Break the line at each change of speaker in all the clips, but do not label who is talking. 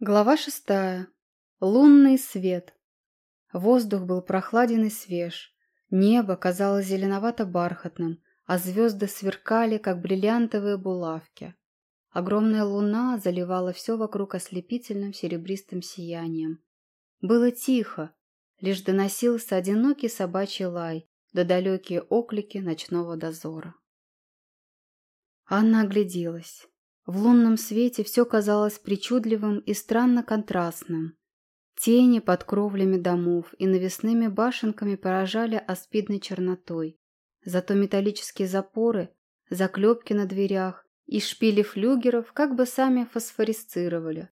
Глава шестая. Лунный свет. Воздух был прохладен и свеж. Небо казалось зеленовато-бархатным, а звезды сверкали, как бриллиантовые булавки. Огромная луна заливала все вокруг ослепительным серебристым сиянием. Было тихо, лишь доносился одинокий собачий лай да далекие оклики ночного дозора. Анна огляделась. В лунном свете все казалось причудливым и странно контрастным. Тени под кровлями домов и навесными башенками поражали аспидной чернотой. Зато металлические запоры, заклепки на дверях и шпили флюгеров как бы сами фосфорисцировали.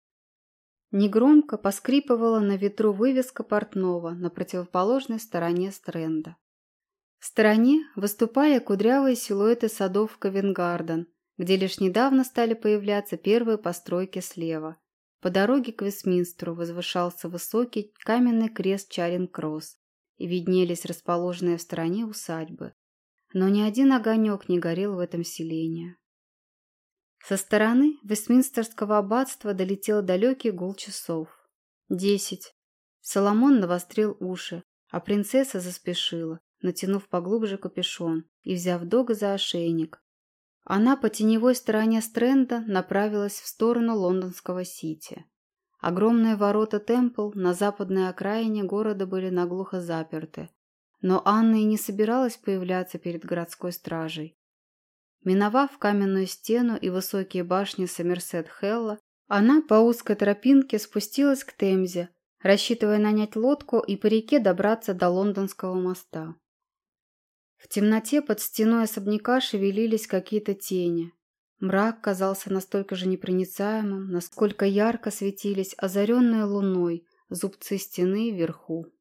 Негромко поскрипывала на ветру вывеска портного на противоположной стороне стренда. В стороне выступали кудрявые силуэты садов Ковенгарден, где лишь недавно стали появляться первые постройки слева. По дороге к Вестминстеру возвышался высокий каменный крест Чаринг-Кросс, и виднелись расположенные в стороне усадьбы. Но ни один огонек не горел в этом селении. Со стороны Вестминстерского аббатства долетел далекий гул часов. Десять. Соломон навострил уши, а принцесса заспешила, натянув поглубже капюшон и взяв дога за ошейник, она по теневой стороне стренда направилась в сторону лондонского Сити. Огромные ворота Темпл на западной окраине города были наглухо заперты, но Анна и не собиралась появляться перед городской стражей. Миновав каменную стену и высокие башни Сомерсет-Хелла, она по узкой тропинке спустилась к Темзе, рассчитывая нанять лодку и по реке добраться до лондонского моста. В темноте под стеной особняка шевелились какие-то тени. Мрак казался настолько же непроницаемым, насколько ярко светились озаренные луной зубцы стены вверху.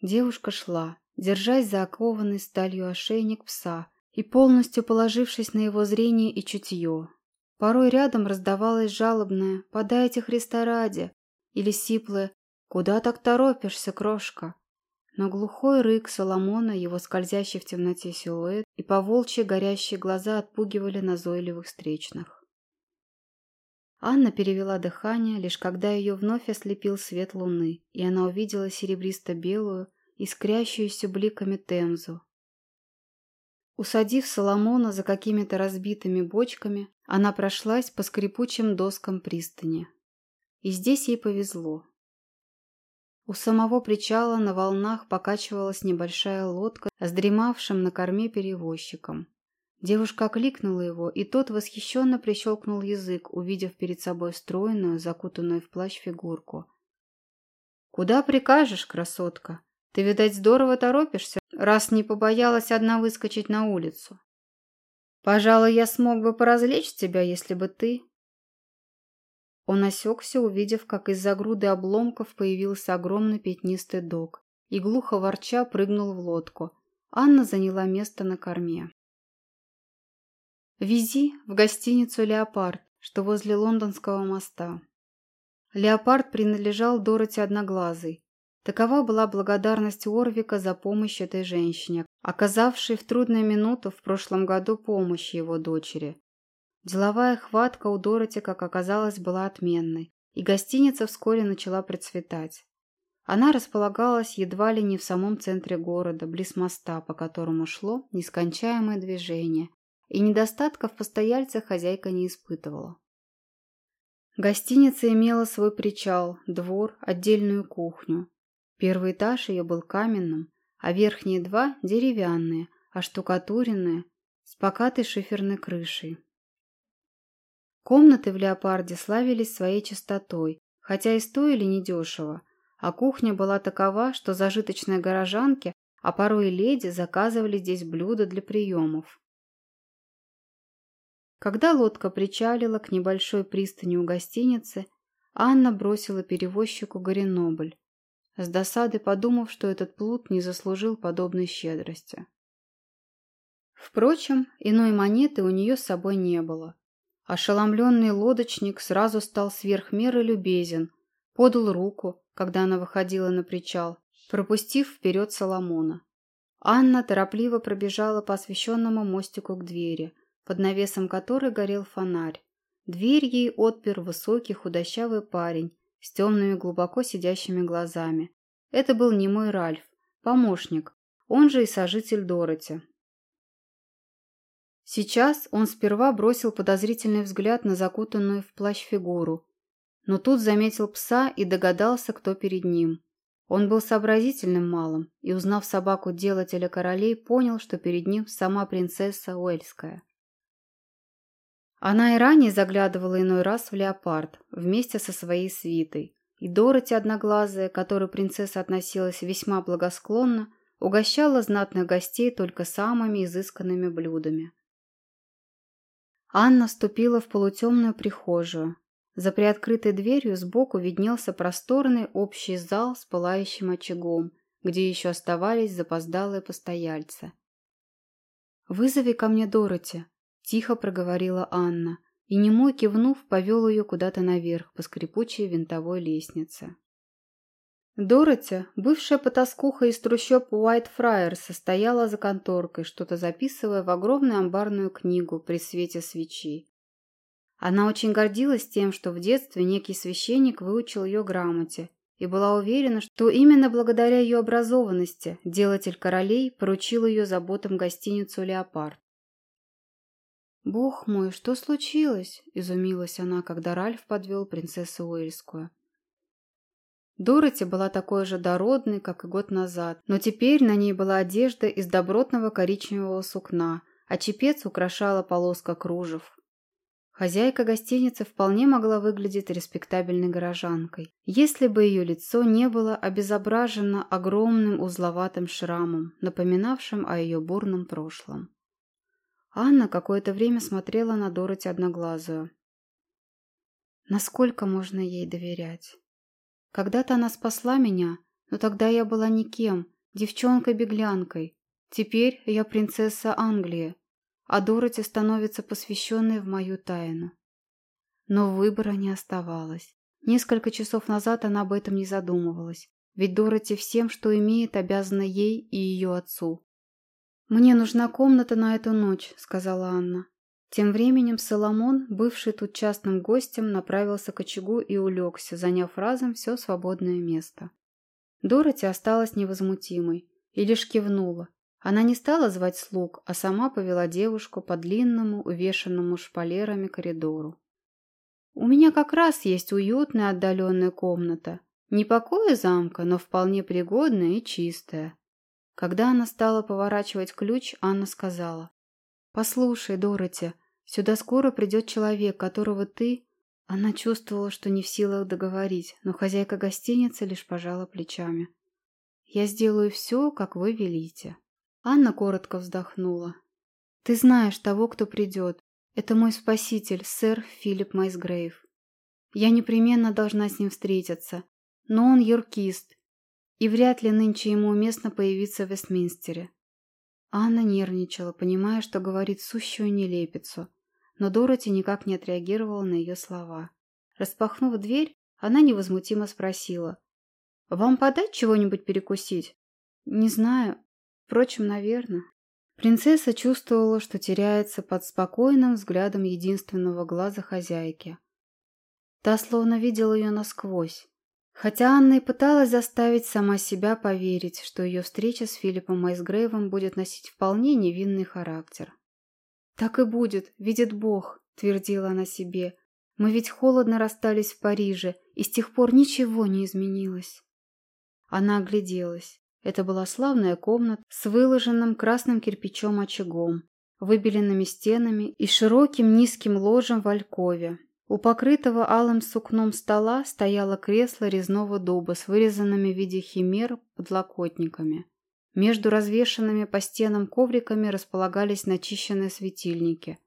Девушка шла, держась за окованный сталью ошейник пса и полностью положившись на его зрение и чутье. Порой рядом раздавалось жалобное «Подайте Христа ради!» или сиплое «Куда так торопишься, крошка?» Но глухой рык Соломона, его скользящий в темноте силуэт и поволчьи горящие глаза отпугивали назойливых встречных. Анна перевела дыхание, лишь когда ее вновь ослепил свет луны, и она увидела серебристо-белую, искрящуюся бликами Темзу. Усадив Соломона за какими-то разбитыми бочками, она прошлась по скрипучим доскам пристани. И здесь ей повезло. У самого причала на волнах покачивалась небольшая лодка с дремавшим на корме перевозчиком. Девушка окликнула его, и тот восхищенно прищелкнул язык, увидев перед собой стройную, закутанную в плащ фигурку. «Куда прикажешь, красотка? Ты, видать, здорово торопишься, раз не побоялась одна выскочить на улицу. Пожалуй, я смог бы поразвлечь тебя, если бы ты он осекся, увидев, как из-за груды обломков появился огромный пятнистый дог и глухо ворча прыгнул в лодку. Анна заняла место на корме. «Вези в гостиницу «Леопард», что возле лондонского моста». «Леопард» принадлежал Дороти Одноглазой. Такова была благодарность Орвика за помощь этой женщине, оказавшей в трудную минуту в прошлом году помощь его дочери. Деловая хватка у Дороти, как оказалось, была отменной, и гостиница вскоре начала процветать. Она располагалась едва ли не в самом центре города, близ моста, по которому шло нескончаемое движение, и недостатков постояльца хозяйка не испытывала. Гостиница имела свой причал, двор, отдельную кухню. Первый этаж ее был каменным, а верхние два – деревянные, оштукатуренные, с покатой шиферной крышей. Комнаты в «Леопарде» славились своей чистотой, хотя и стоили недешево, а кухня была такова, что зажиточные горожанки, а порой и леди, заказывали здесь блюда для приемов. Когда лодка причалила к небольшой пристани у гостиницы, Анна бросила перевозчику Горенобль, с досады подумав, что этот плут не заслужил подобной щедрости. Впрочем, иной монеты у нее с собой не было, Ошеломленный лодочник сразу стал сверх меры любезен, подал руку, когда она выходила на причал, пропустив вперед Соломона. Анна торопливо пробежала по освещенному мостику к двери, под навесом которой горел фонарь. Дверь ей отпер высокий худощавый парень с темными глубоко сидящими глазами. Это был не мой Ральф, помощник, он же и сожитель Дороти. Сейчас он сперва бросил подозрительный взгляд на закутанную в плащ фигуру, но тут заметил пса и догадался, кто перед ним. Он был сообразительным малым и, узнав собаку делателя королей, понял, что перед ним сама принцесса Уэльская. Она и ранее заглядывала иной раз в леопард вместе со своей свитой, и Дороти Одноглазая, к которой принцесса относилась весьма благосклонно, угощала знатных гостей только самыми изысканными блюдами. Анна вступила в полутемную прихожую. За приоткрытой дверью сбоку виднелся просторный общий зал с пылающим очагом, где еще оставались запоздалые постояльцы. «Вызови ко мне Дороти», – тихо проговорила Анна, и немой кивнув, повел ее куда-то наверх по скрипучей винтовой лестнице. Дороти, бывшая потаскуха из трущоб Уайт-Фраер, состояла за конторкой, что-то записывая в огромную амбарную книгу при свете свечи. Она очень гордилась тем, что в детстве некий священник выучил ее грамоте и была уверена, что именно благодаря ее образованности делатель королей поручил ее заботам гостиницу «Леопард». «Бог мой, что случилось?» – изумилась она, когда Ральф подвел принцессу Уэльскую. Дороти была такой же дородной, как и год назад, но теперь на ней была одежда из добротного коричневого сукна, а чепец украшала полоска кружев. Хозяйка гостиницы вполне могла выглядеть респектабельной горожанкой, если бы ее лицо не было обезображено огромным узловатым шрамом, напоминавшим о ее бурном прошлом. Анна какое-то время смотрела на Дороти Одноглазую. Насколько можно ей доверять? Когда-то она спасла меня, но тогда я была никем, девчонкой-беглянкой. Теперь я принцесса Англии, а Дороти становится посвященной в мою тайну. Но выбора не оставалось. Несколько часов назад она об этом не задумывалась, ведь Дороти всем, что имеет, обязана ей и ее отцу. «Мне нужна комната на эту ночь», — сказала Анна. Тем временем Соломон, бывший тут частным гостем, направился к очагу и улегся, заняв разом все свободное место. Дороти осталась невозмутимой и лишь кивнула. Она не стала звать слуг, а сама повела девушку по длинному, увешанному шпалерами коридору. «У меня как раз есть уютная отдаленная комната. Не покоя замка, но вполне пригодная и чистая». Когда она стала поворачивать ключ, Анна сказала. «Послушай, Дороти, сюда скоро придет человек, которого ты...» Она чувствовала, что не в силах договорить, но хозяйка гостиницы лишь пожала плечами. «Я сделаю все, как вы велите». Анна коротко вздохнула. «Ты знаешь того, кто придет. Это мой спаситель, сэр Филипп Майсгрейв. Я непременно должна с ним встретиться, но он юркист, и вряд ли нынче ему уместно появиться в Вестминстере. Анна нервничала, понимая, что говорит сущую нелепицу, но Дороти никак не отреагировала на ее слова. Распахнув дверь, она невозмутимо спросила. «Вам подать чего-нибудь перекусить?» «Не знаю. Впрочем, наверное». Принцесса чувствовала, что теряется под спокойным взглядом единственного глаза хозяйки. Та словно видела ее насквозь. Хотя Анна и пыталась заставить сама себя поверить, что ее встреча с Филиппом Майсгрейвом будет носить вполне невинный характер. «Так и будет, видит Бог», — твердила она себе. «Мы ведь холодно расстались в Париже, и с тех пор ничего не изменилось». Она огляделась. Это была славная комната с выложенным красным кирпичом очагом, выбеленными стенами и широким низким ложем в алькове, у покрытого алым сукном стола стояло кресло резного дуба с вырезанными в виде химер подлокотниками. Между развешанными по стенам ковриками располагались начищенные светильники,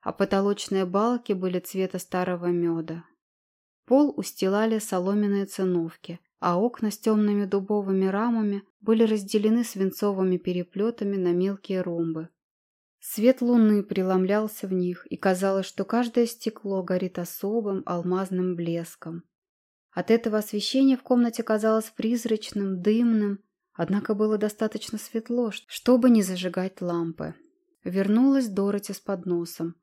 а потолочные балки были цвета старого меда. Пол устилали соломенные циновки, а окна с темными дубовыми рамами были разделены свинцовыми переплетами на мелкие ромбы. Свет луны преломлялся в них, и казалось, что каждое стекло горит особым алмазным блеском. От этого освещение в комнате казалось призрачным, дымным, однако было достаточно светло, чтобы не зажигать лампы. Вернулась Дороти с подносом.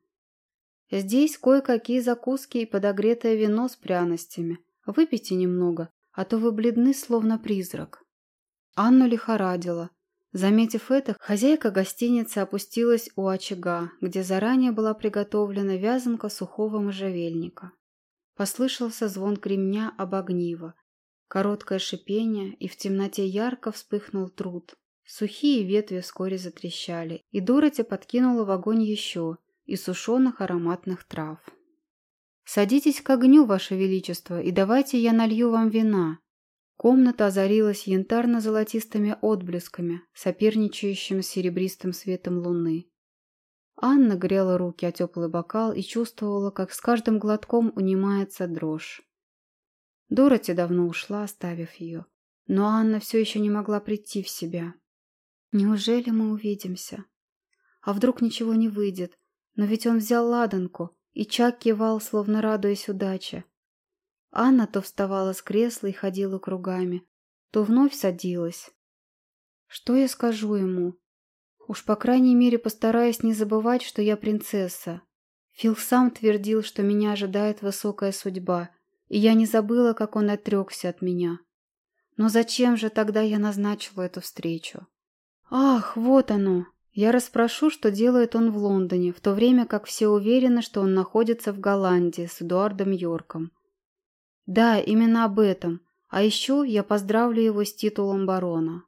Здесь кое-какие закуски и подогретое вино с пряностями. Выпейте немного, а то вы бледны, словно призрак». Анну лихорадила. Заметив это, хозяйка гостиницы опустилась у очага, где заранее была приготовлена вязанка сухого можжевельника. Послышался звон кремня об огниво, короткое шипение, и в темноте ярко вспыхнул труд. Сухие ветви вскоре затрещали, и Дороти подкинула в огонь еще и сушеных ароматных трав. «Садитесь к огню, Ваше Величество, и давайте я налью вам вина». Комната озарилась янтарно-золотистыми отблесками, соперничающими с серебристым светом луны. Анна грела руки о теплый бокал и чувствовала, как с каждым глотком унимается дрожь. Дороти давно ушла, оставив ее, но Анна все еще не могла прийти в себя. Неужели мы увидимся? А вдруг ничего не выйдет? Но ведь он взял ладанку, и Чак кивал, словно радуясь удаче. Анна то вставала с кресла и ходила кругами, то вновь садилась. Что я скажу ему? Уж по крайней мере постараюсь не забывать, что я принцесса. Фил сам твердил, что меня ожидает высокая судьба, и я не забыла, как он отрекся от меня. Но зачем же тогда я назначила эту встречу? Ах, вот оно! Я расспрошу, что делает он в Лондоне, в то время как все уверены, что он находится в Голландии с Эдуардом Йорком. Да, именно об этом. А еще я поздравлю его с титулом барона.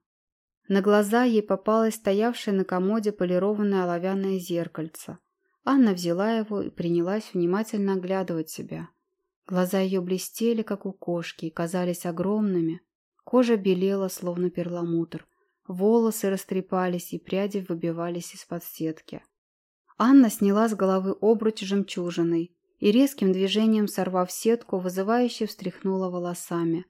На глаза ей попалось стоявшее на комоде полированное оловянное зеркальце. Анна взяла его и принялась внимательно оглядывать себя. Глаза ее блестели, как у кошки, и казались огромными. Кожа белела, словно перламутр. Волосы растрепались и пряди выбивались из-под сетки. Анна сняла с головы обруч жемчужиной и резким движением, сорвав сетку, вызывающе встряхнула волосами.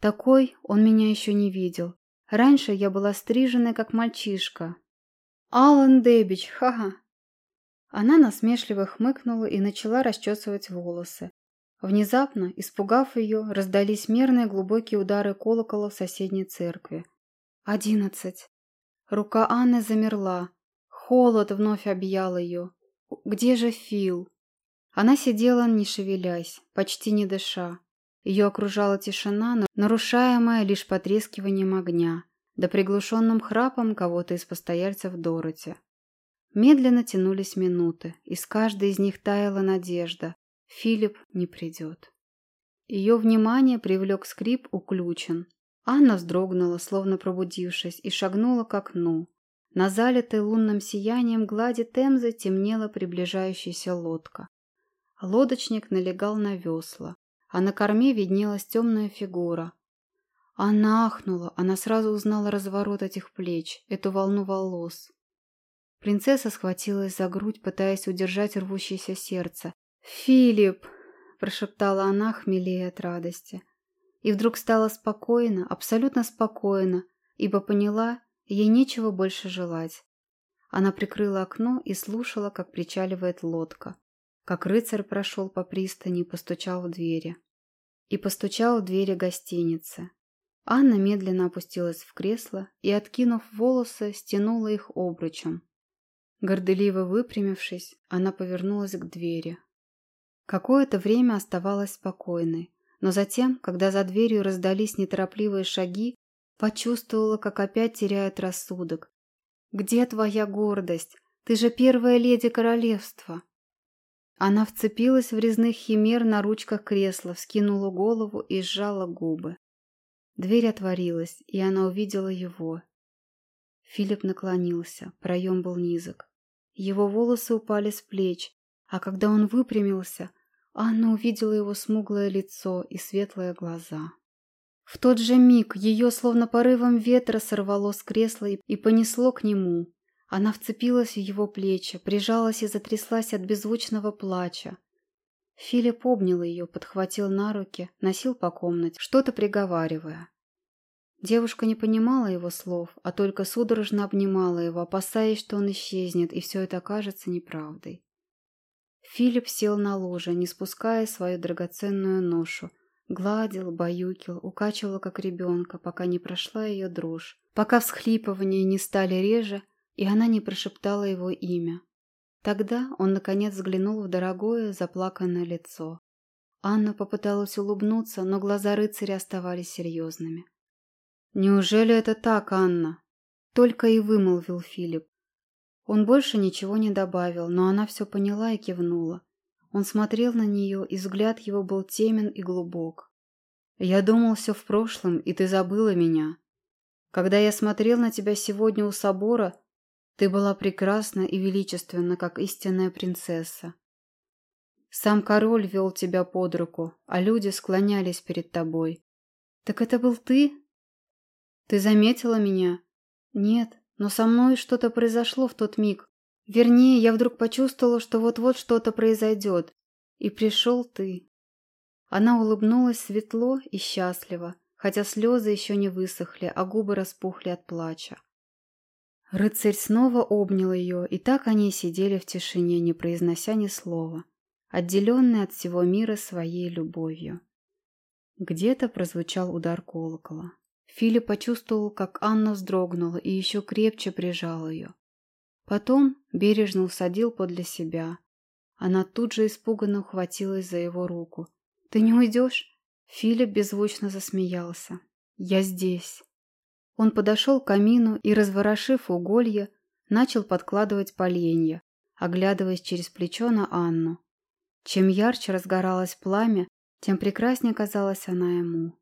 Такой он меня еще не видел. Раньше я была стриженной, как мальчишка. «Алан Дебич, ха-ха!» Она насмешливо хмыкнула и начала расчесывать волосы. Внезапно, испугав ее, раздались мерные глубокие удары колокола в соседней церкви. Одиннадцать. Рука Анны замерла. Холод вновь объял ее. Где же Фил? Она сидела, не шевелясь, почти не дыша. Ее окружала тишина, нарушаемая лишь потрескиванием огня, да приглушенным храпом кого-то из постояльцев Дороти. Медленно тянулись минуты, и с каждой из них таяла надежда. Филипп не придет. Ее внимание привлек скрип у ключен, Анна вздрогнула, словно пробудившись, и шагнула к окну. На залитой лунным сиянием глади Темзы темнела приближающаяся лодка. Лодочник налегал на весла, а на корме виднелась темная фигура. Она ахнула, она сразу узнала разворот этих плеч, эту волну волос. Принцесса схватилась за грудь, пытаясь удержать рвущееся сердце. «Филипп!» – прошептала она, хмелея от радости. И вдруг стало спокойно, абсолютно спокойно, ибо поняла, ей нечего больше желать. Она прикрыла окно и слушала, как причаливает лодка, как рыцарь прошел по пристани и постучал в двери. И постучал в двери гостиницы. Анна медленно опустилась в кресло и, откинув волосы, стянула их обручем. Горделиво выпрямившись, она повернулась к двери. Какое-то время оставалась спокойной, но затем, когда за дверью раздались неторопливые шаги, почувствовала, как опять теряет рассудок. «Где твоя гордость? Ты же первая леди королевства!» Она вцепилась в резных химер на ручках кресла, вскинула голову и сжала губы. Дверь отворилась, и она увидела его. Филипп наклонился, проем был низок. Его волосы упали с плеч, а когда он выпрямился – Анна увидела его смуглое лицо и светлые глаза. В тот же миг ее словно порывом ветра сорвало с кресла и понесло к нему. Она вцепилась в его плечи, прижалась и затряслась от беззвучного плача. Филипп обнял ее, подхватил на руки, носил по комнате, что-то приговаривая. Девушка не понимала его слов, а только судорожно обнимала его, опасаясь, что он исчезнет, и все это окажется неправдой. Филипп сел на ложе, не спуская свою драгоценную ношу. Гладил, баюкил, укачивал, как ребенка, пока не прошла ее дрожь, пока всхлипывания не стали реже, и она не прошептала его имя. Тогда он, наконец, взглянул в дорогое, заплаканное лицо. Анна попыталась улыбнуться, но глаза рыцаря оставались серьезными. «Неужели это так, Анна?» Только и вымолвил Филипп. Он больше ничего не добавил, но она все поняла и кивнула. Он смотрел на нее, и взгляд его был темен и глубок. «Я думал все в прошлом, и ты забыла меня. Когда я смотрел на тебя сегодня у собора, ты была прекрасна и величественна, как истинная принцесса. Сам король вел тебя под руку, а люди склонялись перед тобой. Так это был ты? Ты заметила меня? Нет, но со мной что-то произошло в тот миг. Вернее, я вдруг почувствовала, что вот-вот что-то произойдет. И пришел ты. Она улыбнулась светло и счастливо, хотя слезы еще не высохли, а губы распухли от плача. Рыцарь снова обнял ее, и так они сидели в тишине, не произнося ни слова, отделенные от всего мира своей любовью. Где-то прозвучал удар колокола. Филипп почувствовал, как Анна вздрогнула и еще крепче прижал ее. Потом бережно усадил подле себя. Она тут же испуганно ухватилась за его руку. «Ты не уйдешь?» Филипп беззвучно засмеялся. «Я здесь». Он подошел к камину и, разворошив уголье, начал подкладывать поленья, оглядываясь через плечо на Анну. Чем ярче разгоралось пламя, тем прекраснее казалась она ему.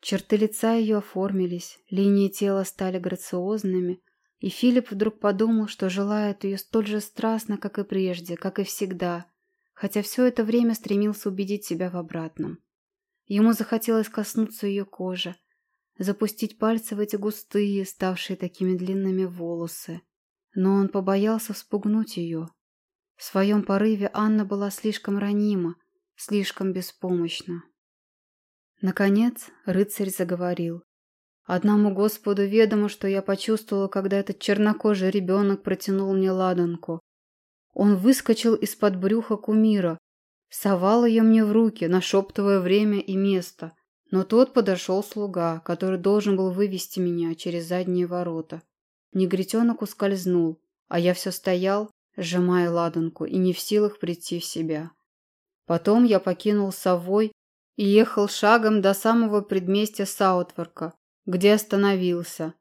Черты лица ее оформились, линии тела стали грациозными, и Филипп вдруг подумал, что желает ее столь же страстно, как и прежде, как и всегда, хотя все это время стремился убедить себя в обратном. Ему захотелось коснуться ее кожи, запустить пальцы в эти густые, ставшие такими длинными волосы. Но он побоялся вспугнуть ее. В своем порыве Анна была слишком ранима, слишком беспомощна. Наконец рыцарь заговорил. Одному Господу ведомо, что я почувствовала, когда этот чернокожий ребенок протянул мне ладанку. Он выскочил из-под брюха кумира, совал ее мне в руки, нашептывая время и место. Но тот подошел слуга, который должен был вывести меня через задние ворота. Негритенок ускользнул, а я все стоял, сжимая ладанку, и не в силах прийти в себя. Потом я покинул совой и ехал шагом до самого предместья Саутворка, где остановился.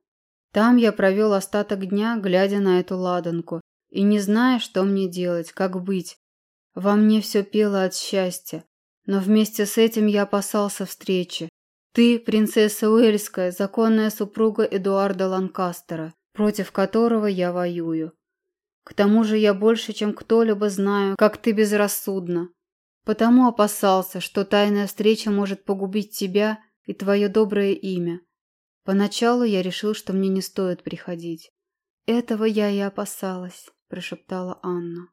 Там я провел остаток дня, глядя на эту ладанку, и не зная, что мне делать, как быть. Во мне все пело от счастья, но вместе с этим я опасался встречи. Ты, принцесса Уэльская, законная супруга Эдуарда Ланкастера, против которого я воюю. К тому же я больше, чем кто-либо знаю, как ты безрассудна. Потому опасался, что тайная встреча может погубить тебя и твое доброе имя. Поначалу я решил, что мне не стоит приходить. Этого я и опасалась, прошептала Анна.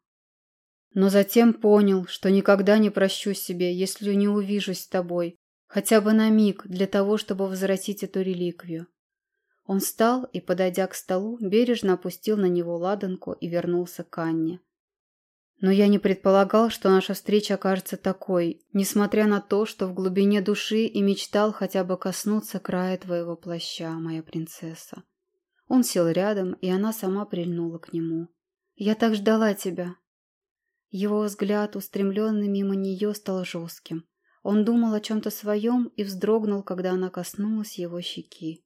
Но затем понял, что никогда не прощу себе, если не увижусь с тобой, хотя бы на миг, для того, чтобы возвратить эту реликвию. Он встал и, подойдя к столу, бережно опустил на него ладанку и вернулся к Анне. Но я не предполагал, что наша встреча окажется такой, несмотря на то, что в глубине души и мечтал хотя бы коснуться края твоего плаща, моя принцесса. Он сел рядом, и она сама прильнула к нему. «Я так ждала тебя». Его взгляд, устремленный мимо нее, стал жестким. Он думал о чем-то своем и вздрогнул, когда она коснулась его щеки.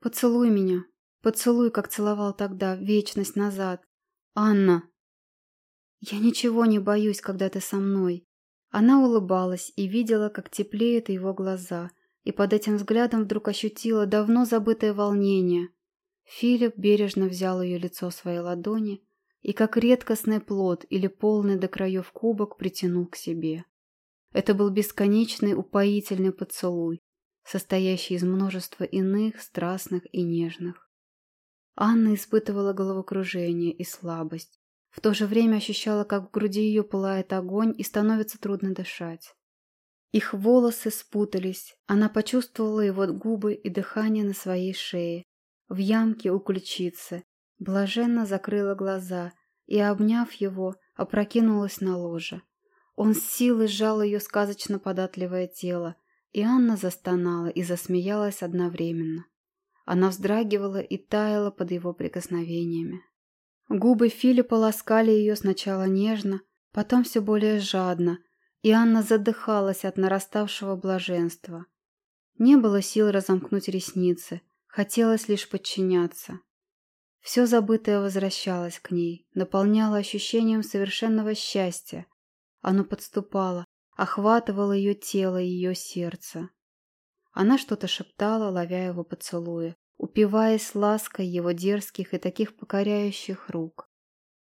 «Поцелуй меня. Поцелуй, как целовал тогда, вечность назад. Анна!» «Я ничего не боюсь, когда ты со мной». Она улыбалась и видела, как теплеют его глаза, и под этим взглядом вдруг ощутила давно забытое волнение. Филипп бережно взял ее лицо в свои ладони и, как редкостный плод или полный до краев кубок, притянул к себе. Это был бесконечный упоительный поцелуй, состоящий из множества иных, страстных и нежных. Анна испытывала головокружение и слабость, в то же время ощущала, как в груди ее пылает огонь и становится трудно дышать. Их волосы спутались, она почувствовала его губы и дыхание на своей шее, в ямке у ключицы, блаженно закрыла глаза и, обняв его, опрокинулась на ложе. Он с силой сжал ее сказочно податливое тело, и Анна застонала и засмеялась одновременно. Она вздрагивала и таяла под его прикосновениями. Губы Филиппа ласкали ее сначала нежно, потом все более жадно, и Анна задыхалась от нараставшего блаженства. Не было сил разомкнуть ресницы, хотелось лишь подчиняться. Все забытое возвращалось к ней, наполняло ощущением совершенного счастья. Оно подступало, охватывало ее тело и ее сердце. Она что-то шептала, ловя его поцелуи, упиваясь лаской его дерзких и таких покоряющих рук.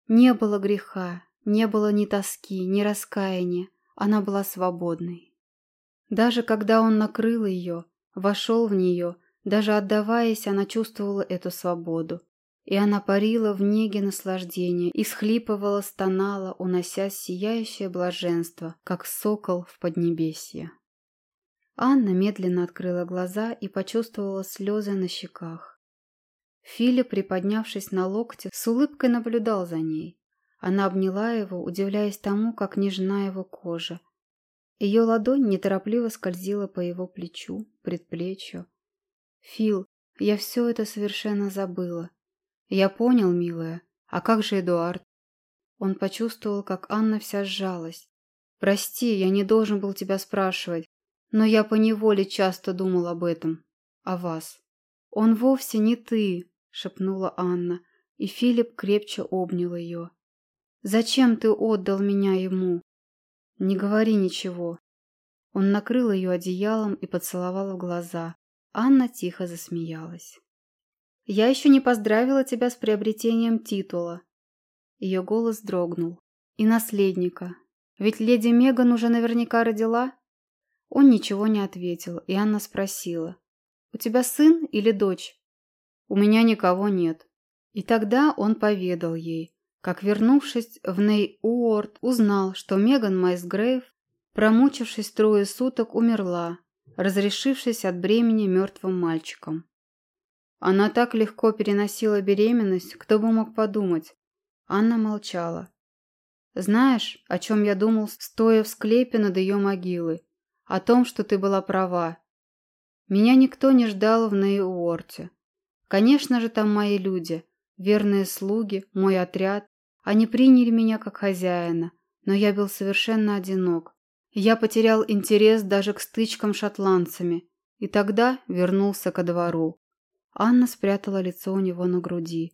Не было греха, не было ни тоски, ни раскаяния, она была свободной. Даже когда он накрыл ее, вошел в нее, даже отдаваясь, она чувствовала эту свободу. И она парила в неге наслаждения и схлипывала, стонала, уносясь сияющее блаженство, как сокол в поднебесье. Анна медленно открыла глаза и почувствовала слезы на щеках. Филипп, приподнявшись на локте, с улыбкой наблюдал за ней. Она обняла его, удивляясь тому, как нежна его кожа. Ее ладонь неторопливо скользила по его плечу, предплечью. «Фил, я все это совершенно забыла. Я понял, милая. А как же Эдуард?» Он почувствовал, как Анна вся сжалась. «Прости, я не должен был тебя спрашивать. Но я поневоле часто думал об этом. О вас. Он вовсе не ты, шепнула Анна, и Филипп крепче обнял ее. Зачем ты отдал меня ему? Не говори ничего. Он накрыл ее одеялом и поцеловал в глаза. Анна тихо засмеялась. «Я еще не поздравила тебя с приобретением титула». Ее голос дрогнул. «И наследника. Ведь леди Меган уже наверняка родила?» Он ничего не ответил, и Анна спросила. «У тебя сын или дочь?» «У меня никого нет». И тогда он поведал ей, как, вернувшись в Ней-Уорд, узнал, что Меган Майсгрейв, промучившись трое суток, умерла, разрешившись от бремени мертвым мальчиком. Она так легко переносила беременность, кто бы мог подумать. Анна молчала. «Знаешь, о чем я думал, стоя в склепе над ее могилой?» о том, что ты была права. Меня никто не ждал в Нейуорте. Конечно же, там мои люди, верные слуги, мой отряд. Они приняли меня как хозяина, но я был совершенно одинок. Я потерял интерес даже к стычкам шотландцами, и тогда вернулся ко двору. Анна спрятала лицо у него на груди.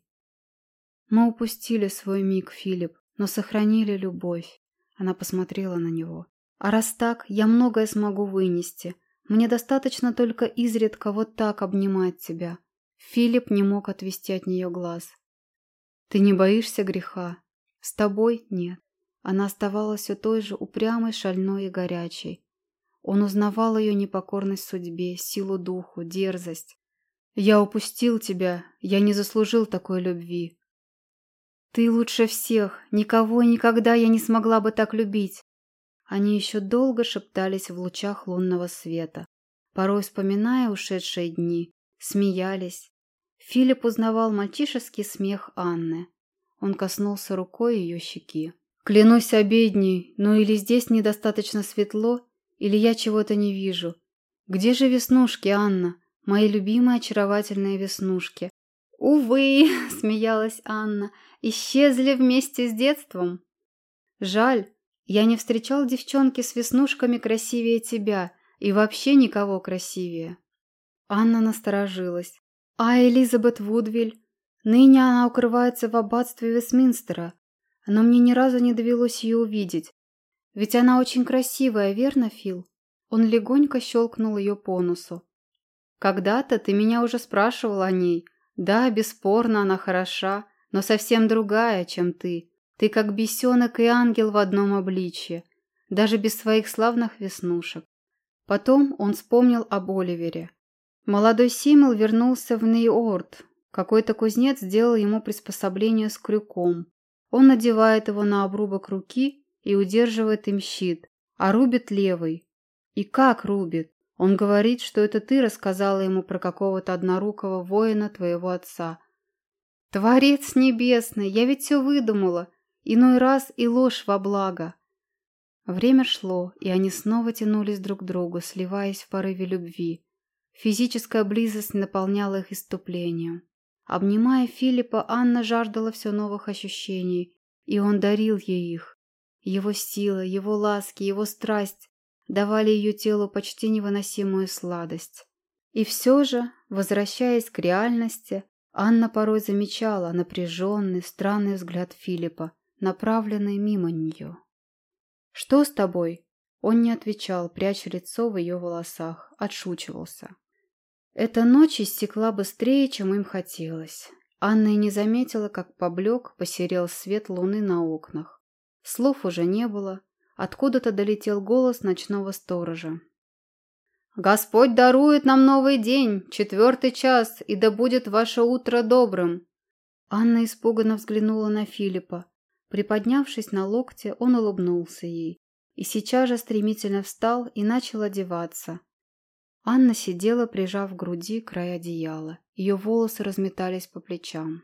Мы упустили свой миг, Филипп, но сохранили любовь. Она посмотрела на него. А раз так, я многое смогу вынести. Мне достаточно только изредка вот так обнимать тебя. Филипп не мог отвести от нее глаз. Ты не боишься греха? С тобой нет. Она оставалась все той же упрямой, шальной и горячей. Он узнавал ее непокорность судьбе, силу духу, дерзость. «Я упустил тебя, я не заслужил такой любви». «Ты лучше всех, никого и никогда я не смогла бы так любить. Они еще долго шептались в лучах лунного света, порой вспоминая ушедшие дни, смеялись. Филипп узнавал мальчишеский смех Анны. Он коснулся рукой ее щеки. «Клянусь обедней, но или здесь недостаточно светло, или я чего-то не вижу. Где же веснушки, Анна? Мои любимые очаровательные веснушки?» «Увы!» – смеялась Анна. «Исчезли вместе с детством?» «Жаль, я не встречал девчонки с веснушками красивее тебя и вообще никого красивее. Анна насторожилась. А Элизабет Вудвиль? Ныне она укрывается в аббатстве Вестминстера, но мне ни разу не довелось ее увидеть. Ведь она очень красивая, верно, Фил? Он легонько щелкнул ее по носу. Когда-то ты меня уже спрашивал о ней. Да, бесспорно, она хороша, но совсем другая, чем ты. Ты как бесенок и ангел в одном обличье, даже без своих славных веснушек. Потом он вспомнил об Оливере. Молодой Симел вернулся в Нейорд. Какой-то кузнец сделал ему приспособление с крюком. Он надевает его на обрубок руки и удерживает им щит, а рубит левый. И как рубит? Он говорит, что это ты рассказала ему про какого-то однорукого воина твоего отца. Творец небесный, я ведь все выдумала. Иной раз и ложь во благо. Время шло, и они снова тянулись друг к другу, сливаясь в порыве любви. Физическая близость наполняла их иступлением. Обнимая Филиппа, Анна жаждала все новых ощущений, и он дарил ей их. Его сила, его ласки, его страсть давали ее телу почти невыносимую сладость. И все же, возвращаясь к реальности, Анна порой замечала напряженный, странный взгляд Филиппа, направленный мимо нее. «Что с тобой?» Он не отвечал, пряча лицо в ее волосах, отшучивался. Эта ночь истекла быстрее, чем им хотелось. Анна и не заметила, как поблек, посерел свет луны на окнах. Слов уже не было. Откуда-то долетел голос ночного сторожа. «Господь дарует нам новый день, четвертый час, и да будет ваше утро добрым!» Анна испуганно взглянула на Филиппа. Приподнявшись на локте, он улыбнулся ей. И сейчас же стремительно встал и начал одеваться. Анна сидела, прижав к груди край одеяла. Ее волосы разметались по плечам.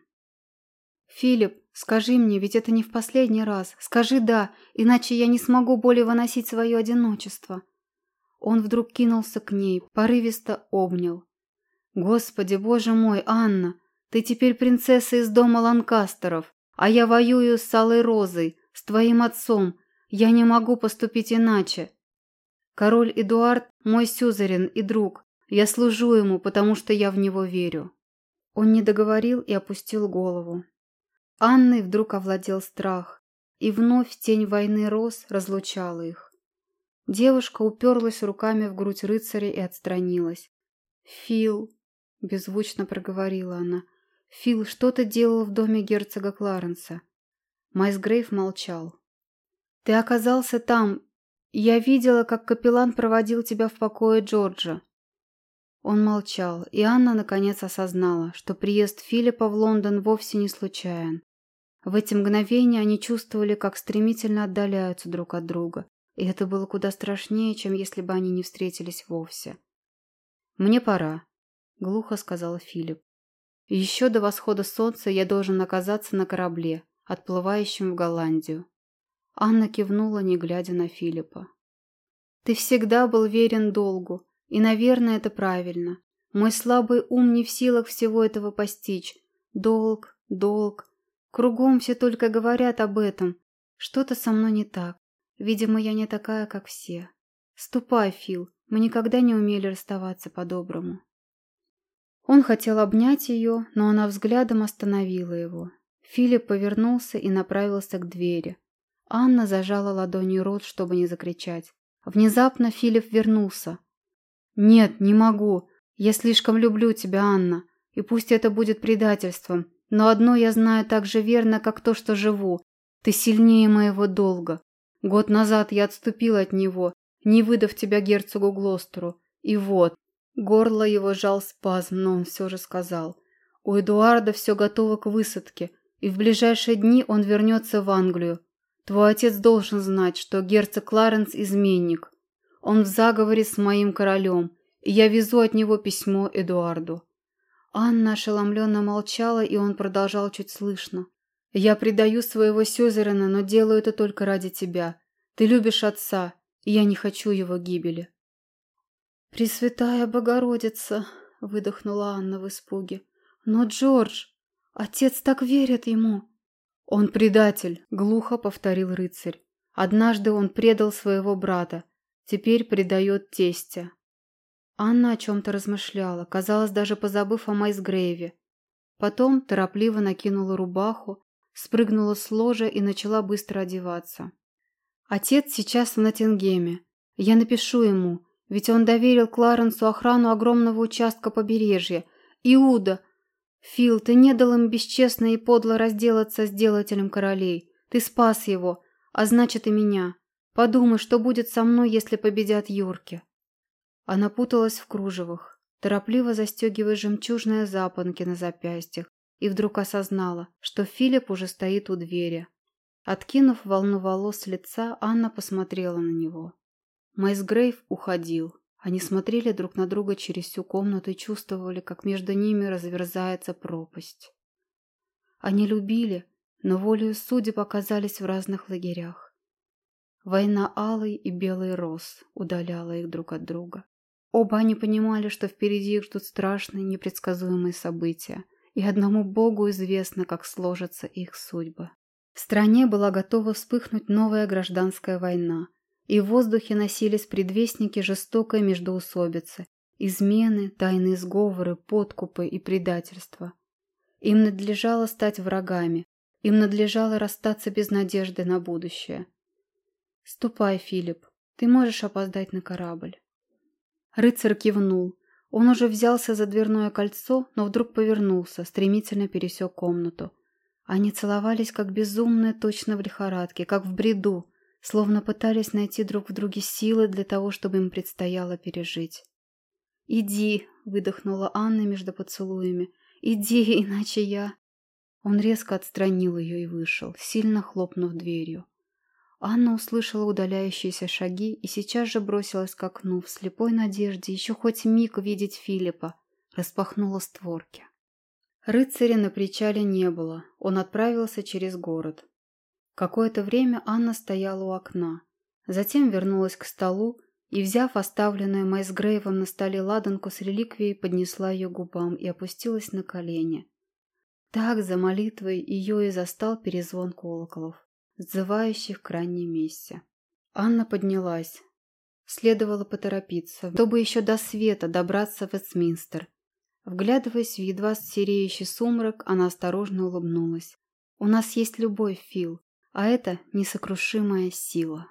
«Филипп, скажи мне, ведь это не в последний раз. Скажи «да», иначе я не смогу более выносить свое одиночество». Он вдруг кинулся к ней, порывисто обнял. «Господи, боже мой, Анна, ты теперь принцесса из дома Ланкастеров, а я воюю с Алой Розой, с твоим отцом. Я не могу поступить иначе. Король Эдуард – мой сюзерен и друг. Я служу ему, потому что я в него верю». Он не договорил и опустил голову. Анной вдруг овладел страх, и вновь тень войны роз разлучала их. Девушка уперлась руками в грудь рыцаря и отстранилась. «Фил», – беззвучно проговорила она, – «Фил, что ты делал в доме герцога Кларенса?» Майс Грейв молчал. «Ты оказался там я видела, как капеллан проводил тебя в покое Джорджа». Он молчал, и Анна наконец осознала, что приезд Филиппа в Лондон вовсе не случайен. В эти мгновения они чувствовали, как стремительно отдаляются друг от друга, и это было куда страшнее, чем если бы они не встретились вовсе. «Мне пора», — глухо сказал Филипп. «Еще до восхода солнца я должен оказаться на корабле, отплывающем в Голландию. Анна кивнула, не глядя на Филиппа. «Ты всегда был верен долгу, и, наверное, это правильно. Мой слабый ум не в силах всего этого постичь. Долг, долг. Кругом все только говорят об этом. Что-то со мной не так. Видимо, я не такая, как все. Ступай, Фил, мы никогда не умели расставаться по-доброму». Он хотел обнять ее, но она взглядом остановила его. Филипп повернулся и направился к двери. Анна зажала ладонью рот, чтобы не закричать. Внезапно Филипп вернулся. «Нет, не могу. Я слишком люблю тебя, Анна. И пусть это будет предательством, но одно я знаю так же верно, как то, что живу. Ты сильнее моего долга. Год назад я отступил от него, не выдав тебя герцогу Глостеру. И вот». Горло его жал спазм, но он все же сказал. «У Эдуарда все готово к высадке, и в ближайшие дни он вернется в Англию. Твой отец должен знать, что герцог Кларенс – изменник. Он в заговоре с моим королем, и я везу от него письмо Эдуарду». Анна ошеломленно молчала, и он продолжал чуть слышно. «Я предаю своего сюзерена, но делаю это только ради тебя. Ты любишь отца, и я не хочу его гибели». «Пресвятая Богородица!» – выдохнула Анна в испуге. «Но Джордж, отец так верит ему!» «Он предатель», — глухо повторил рыцарь. «Однажды он предал своего брата, теперь предает тестя». Анна о чем-то размышляла, казалось, даже позабыв о Майсгрейве. Потом торопливо накинула рубаху, спрыгнула с ложа и начала быстро одеваться. «Отец сейчас в Ноттингеме. Я напишу ему, ведь он доверил Кларенсу охрану огромного участка побережья. Иуда, «Фил, ты не дал им бесчестно и подло разделаться с делателем королей. Ты спас его, а значит и меня. Подумай, что будет со мной, если победят юрки». Она путалась в кружевах, торопливо застегивая жемчужные запонки на запястьях, и вдруг осознала, что Филипп уже стоит у двери. Откинув волну волос с лица, Анна посмотрела на него. Майс Грейв уходил. Они смотрели друг на друга через всю комнату и чувствовали, как между ними разверзается пропасть. Они любили, но волею судеб оказались в разных лагерях. Война алой и белой роз удаляла их друг от друга. Оба они понимали, что впереди их ждут страшные, непредсказуемые события, и одному Богу известно, как сложатся их судьбы. В стране была готова вспыхнуть новая гражданская война, и в воздухе носились предвестники жестокой междоусобицы, измены, тайные сговоры, подкупы и предательства. Им надлежало стать врагами, им надлежало расстаться без надежды на будущее. «Ступай, Филипп, ты можешь опоздать на корабль». Рыцарь кивнул. Он уже взялся за дверное кольцо, но вдруг повернулся, стремительно пересек комнату. Они целовались как безумные, точно в лихорадке, как в бреду, словно пытались найти друг в друге силы для того, чтобы им предстояло пережить. «Иди», — выдохнула Анна между поцелуями, — «иди, иначе я...» Он резко отстранил ее и вышел, сильно хлопнув дверью. Анна услышала удаляющиеся шаги и сейчас же бросилась к окну в слепой надежде еще хоть миг видеть Филиппа, распахнула створки. Рыцаря на причале не было, он отправился через город. Какое-то время Анна стояла у окна, затем вернулась к столу и, взяв оставленную Майсгрейвом на столе ладанку с реликвией, поднесла ее губам и опустилась на колени. Так за молитвой ее и застал перезвон колоколов, сзывающих к ранней мессе. Анна поднялась. Следовало поторопиться, чтобы еще до света добраться в Эсминстер Вглядываясь в едва сереющий сумрак, она осторожно улыбнулась. «У нас есть любовь, Фил, а это несокрушимая сила».